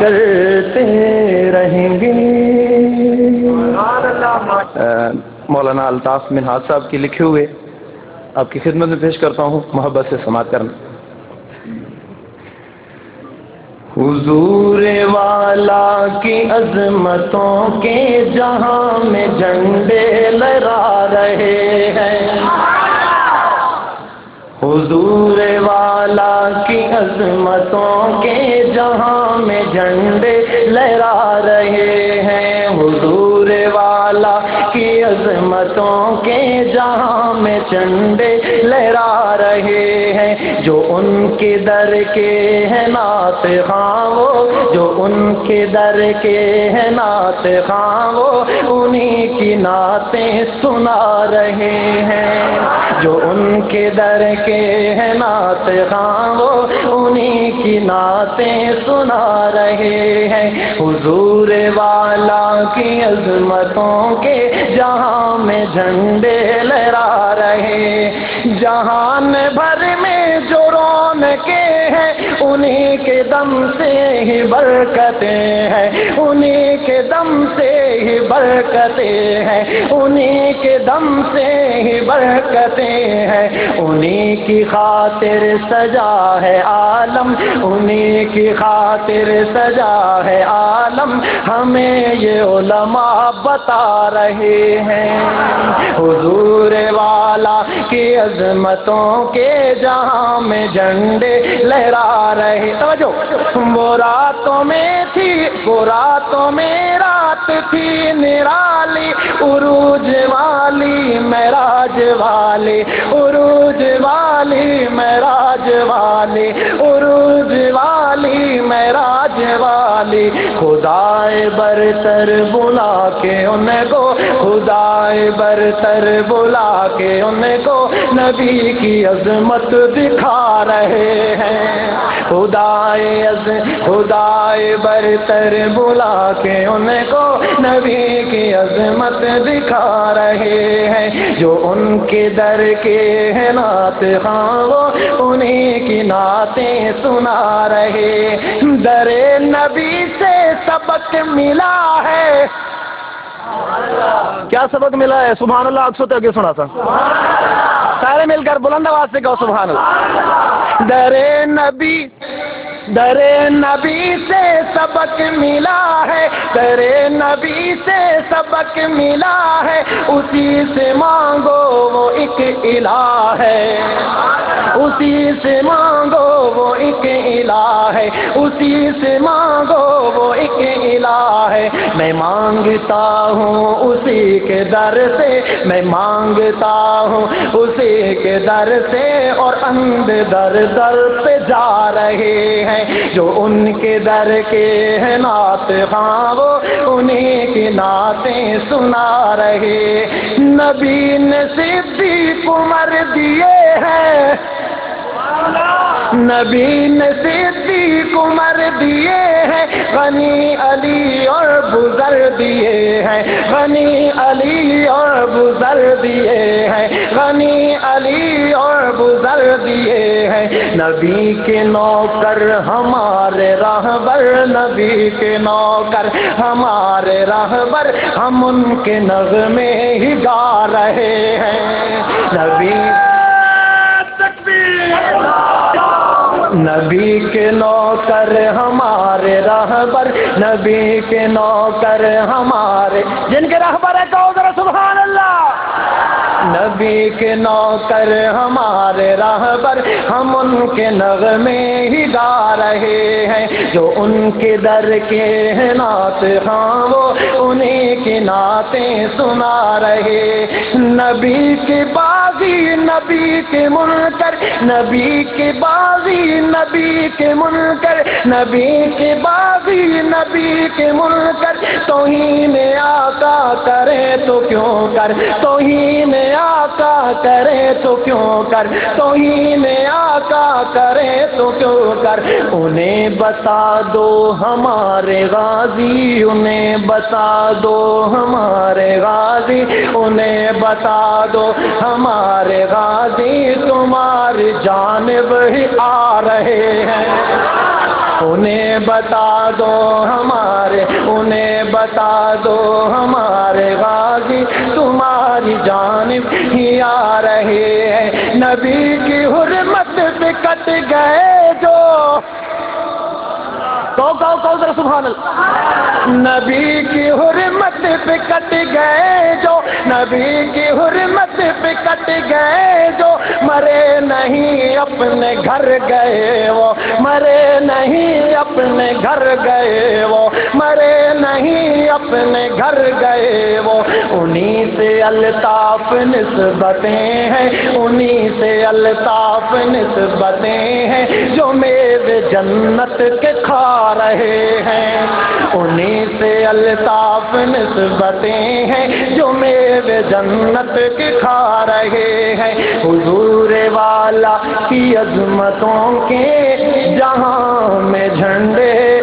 کرتے رہیں گے۔ مولانا الطاف منہاج صاحب کی لکھے ہوئے آپ کی خدمت میں پیش کرتا ہوں محبت سے سماعت کرنا۔ حضور والا کی عظمتوں کے جہاں میں جھنڈے لہرا رہے ہیں۔ حضور والا کی عظمتوں کے جہاں میں جھنڈے لہرا رہے ہیں، حضور والا کی عظمتوں کے جہاں میں جھنڈے لہرا رہے ہیں۔ جو ان کے در کے ہیں نات خاں وہ جو ان کے در کے ہیں نعت خاں، وہ انہی کی نعتیں سنا رہے ہیں۔ جو ان کے در کے ہیں نعت خاں، وہ انہی کی نعتیں سنا رہے ہیں۔ حضور والا کی عظمتوں کے جہاں میں جھنڈے لہرا رون کے ہیں، انہی کے دم سے ہی برکتیں ہیں، انہی کے دم سے ہی برکتیں ہیں، انہی کے دم سے ہی برکتیں ہیں، انہی کی خاطر سجا ہے عالم، انہی کی خاطر سجا ہے عالم، ہمیں یہ علماء بتا رہے ہیں۔ حضور والا کی عظمتوں کے جہاں میں جھنڈے لہرا رہے توجہ۔ وہ راتوں میں تھی، وہ راتوں میں رات تھی، نرالی عروج والی، معراج والی، عروج والی، معراج والی، عروج والی، معراج والی۔ خدائے برتر بلا کے ان کو، خدائے برتر بلا کے ان کو نبی کی عظمت دکھا رہے ہیں۔ خدائے عز خدائے برتر بلا کے ان کو نبی کی عظمت دکھا رہے ہیں۔ جو ان کے در کے ہیں نعت خاں، وہ انہیں کی نعتیں سنا رہے۔ در نبی سبق ملا ہے۔ کیا سبق ملا ہے؟ سبحان اللہ اکثر تو سنا تھا۔ سارے مل کر بلند آواز سے کہو سبحان اللہ۔ در نبی در نبی سے سبق ملا ہے۔ در نبی سے سبق ملا ہے۔ اسی سے مانگو وہ ایک الہ ہے۔ اسی سے مانگو وہ ایک الہ ہے۔ اسی سے مانگو وہ ہے میں مانگتا ہوں اسی کے در سے میں مانگتا ہوں اسی کے در سے اور اند در در پہ جا رہے ہیں جو ان کے در کے ہیں نعت خاں وہ انہیں کی نعتیں سنا رہے نبی نے صدیق عمر دیے نبی نے صدیق عمر دیے ہیں، غنی علی اور بزر دیے ہیں۔ غنی علی اور بزر دیے ہیں۔ غنی علی اور بزر دیے ہیں۔ نبی کے نوکر، ہمارے راہبر نبی کے نوکر، ہمارے راہبر ہم ان کے نغمے ہی گا رہے ہیں۔ نبی نبی کے نوکر ہمارے رہبر، نبی کے نوکر ہمارے۔ جن کے رہبر ہے کہو ذرا سبحان اللہ۔ نبی کے نوکر ہمارے رہبر، ہم ان کے نغمے ہی گا رہے ہیں۔ جو ان کے در کے ہیں نعت خاں وہ انہیں کی نعتیں سنا رہے۔ نبی کے بازی، نبی کے منکر، نبی کے بازی، نبی کے منکر، نبی کے بازی، نبی کے منکر۔ توہین آقا کرے تو کیوں کر؟ توہین آقا کرے تو کیوں کر؟ توہین آقا کرے تو کیوں کر؟ انہیں بتا دو ہمارے غازی، انہیں بتا دو ہمارے غازی، انہیں بتا دو ہمارے غازی تمہاری جانب ہی آ رہے ہیں۔ انہیں بتا دو ہمارے انہیں بتا دو ہمارے غازی تمہاری جانب ہی آ رہے ہیں۔ نبی کی حرمت پہ کٹ گئے جو۔ سبحان اللہ۔ نبی کی حرمت پہ کٹ گئے جو نبی کی حرمت پہ کٹ گئے جو مرے نہیں اپنے گھر گئے وہ، مرے نہیں اپنے گھر گئے وہ، مرے نہیں اپنے گھر گئے وہ۔ انہی سے الطاف نسبتیں ہیں، انہی سے الطاف نسبتیں ہیں جو میرے جنت کے کھا رہے ہیں۔ انہی سے الطاف نسبتیں ہیں جو میرے جنت کے کھا رہے ہیں۔ حضور والا کی عظمتوں کے جہاں میں جھنڈے